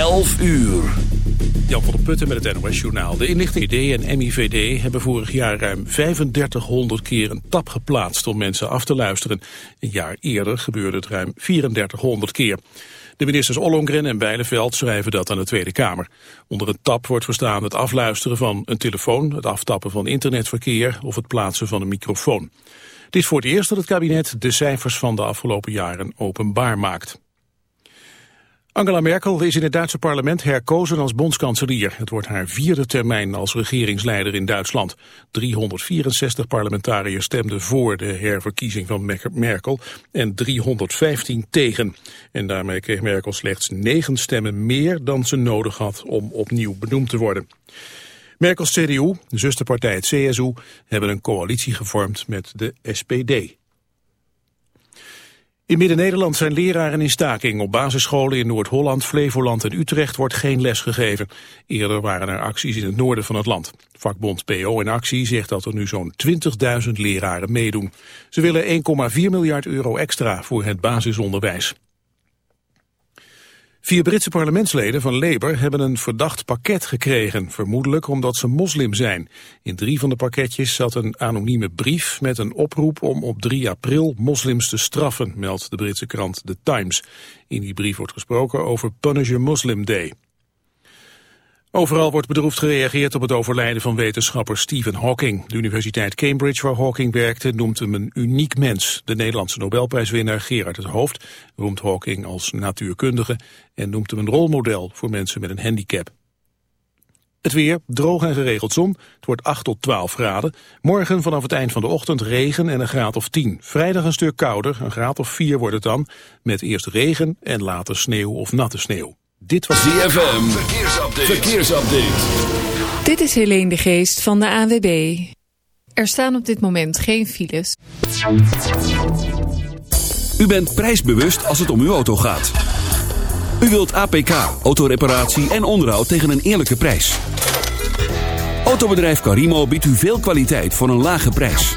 11 uur. Jan van der Putten met het NOS-journaal. De inlichting en MIVD hebben vorig jaar ruim 3500 keer een tap geplaatst om mensen af te luisteren. Een jaar eerder gebeurde het ruim 3400 keer. De ministers Ollongren en Bijleveld schrijven dat aan de Tweede Kamer. Onder een tap wordt verstaan het afluisteren van een telefoon, het aftappen van internetverkeer of het plaatsen van een microfoon. Het is voor het eerst dat het kabinet de cijfers van de afgelopen jaren openbaar maakt. Angela Merkel is in het Duitse parlement herkozen als bondskanselier. Het wordt haar vierde termijn als regeringsleider in Duitsland. 364 parlementariërs stemden voor de herverkiezing van Merkel en 315 tegen. En daarmee kreeg Merkel slechts negen stemmen meer dan ze nodig had om opnieuw benoemd te worden. Merkels CDU, de zusterpartij het CSU, hebben een coalitie gevormd met de SPD. In Midden-Nederland zijn leraren in staking. Op basisscholen in Noord-Holland, Flevoland en Utrecht wordt geen les gegeven. Eerder waren er acties in het noorden van het land. Vakbond PO in actie zegt dat er nu zo'n 20.000 leraren meedoen. Ze willen 1,4 miljard euro extra voor het basisonderwijs. Vier Britse parlementsleden van Labour hebben een verdacht pakket gekregen, vermoedelijk omdat ze moslim zijn. In drie van de pakketjes zat een anonieme brief met een oproep om op 3 april moslims te straffen, meldt de Britse krant The Times. In die brief wordt gesproken over Punish a Muslim Day. Overal wordt bedroefd gereageerd op het overlijden van wetenschapper Stephen Hawking. De Universiteit Cambridge, waar Hawking werkte, noemt hem een uniek mens. De Nederlandse Nobelprijswinnaar Gerard het Hoofd roemt Hawking als natuurkundige en noemt hem een rolmodel voor mensen met een handicap. Het weer, droog en geregeld zon. Het wordt 8 tot 12 graden. Morgen vanaf het eind van de ochtend regen en een graad of 10. Vrijdag een stuk kouder, een graad of 4 wordt het dan. Met eerst regen en later sneeuw of natte sneeuw. Dit was ZFM. Verkeersupdate. Verkeersupdate. Dit is Helene de Geest van de AWB. Er staan op dit moment geen files. U bent prijsbewust als het om uw auto gaat. U wilt APK, autoreparatie en onderhoud tegen een eerlijke prijs. Autobedrijf Carimo biedt u veel kwaliteit voor een lage prijs.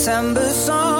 September song,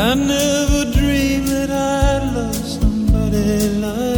I never dreamed that I'd love somebody like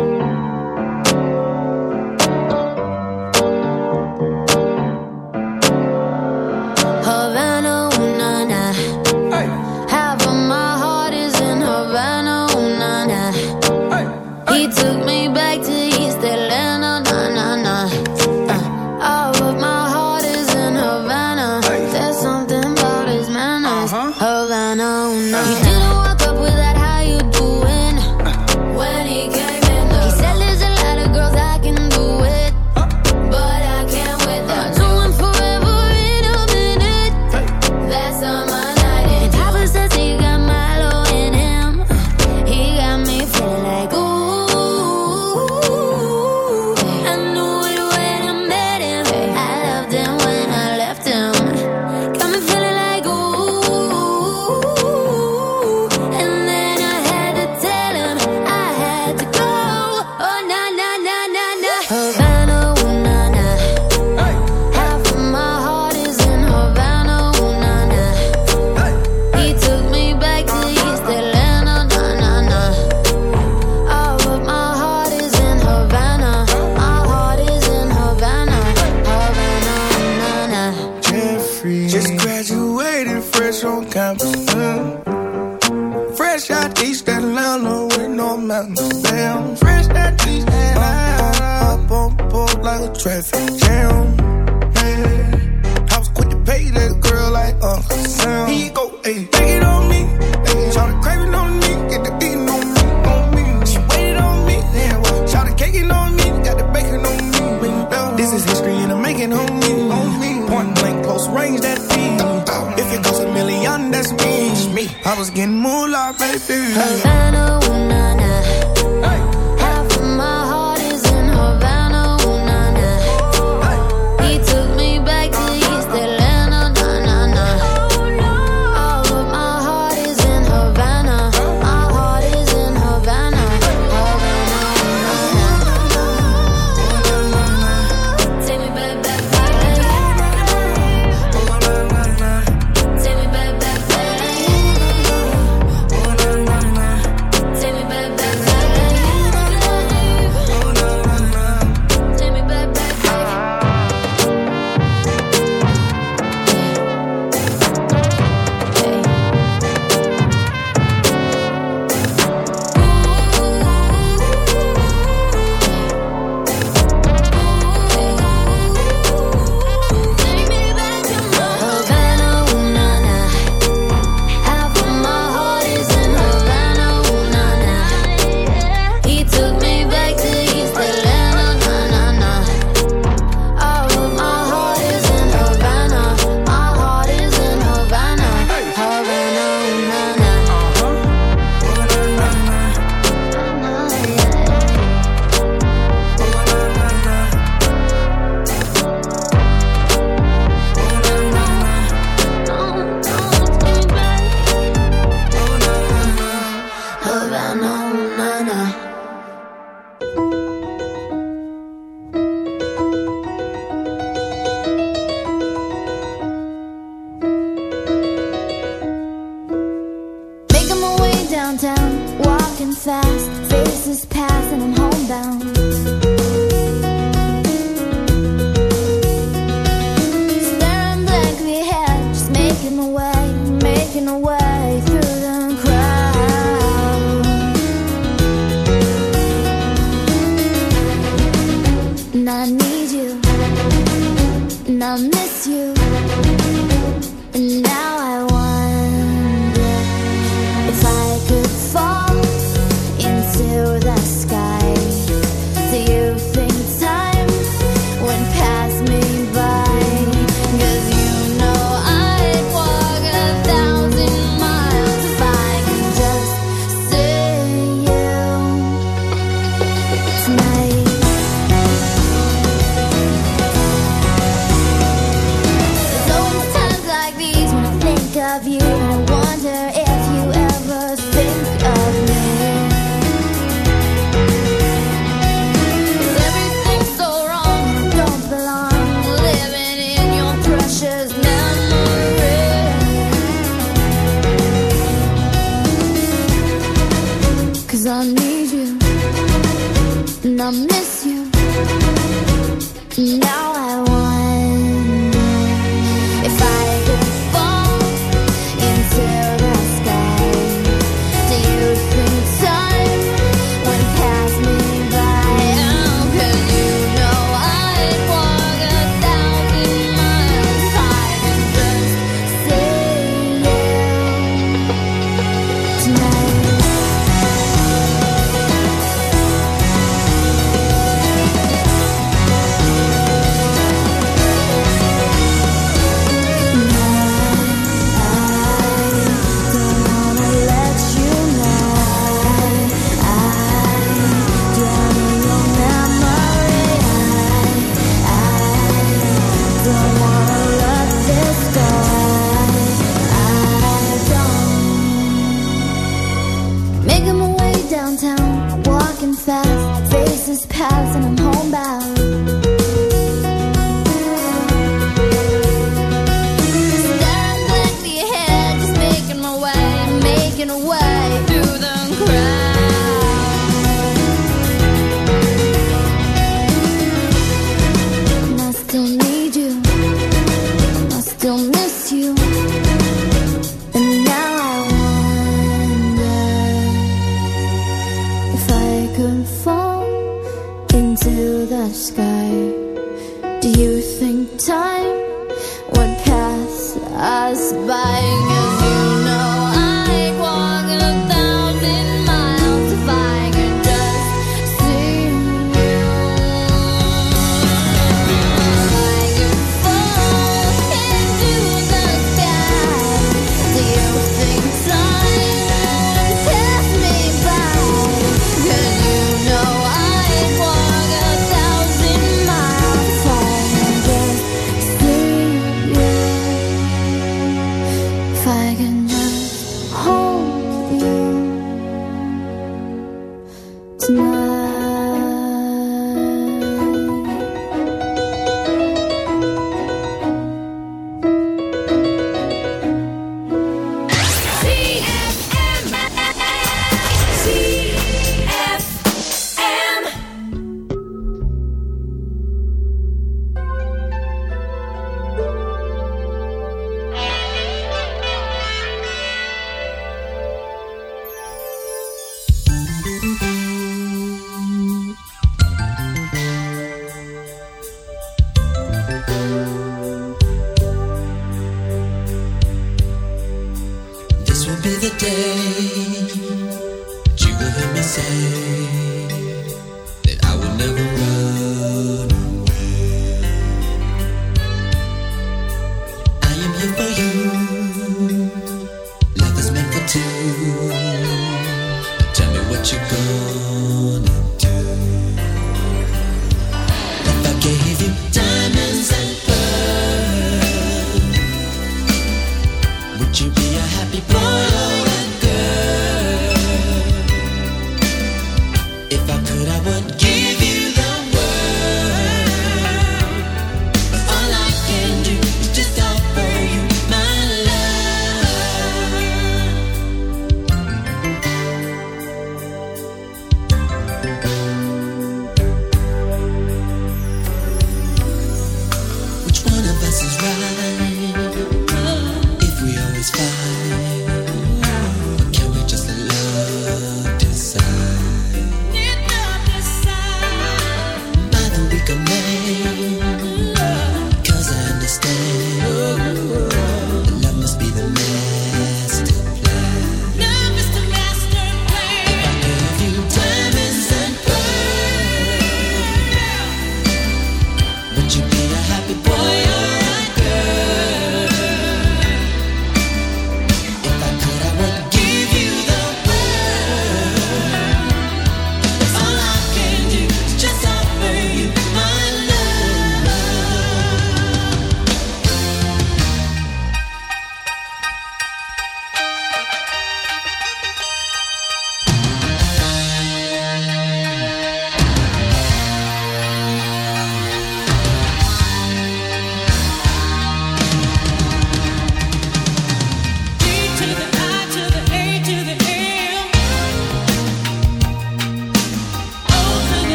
with you. Havana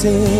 ser.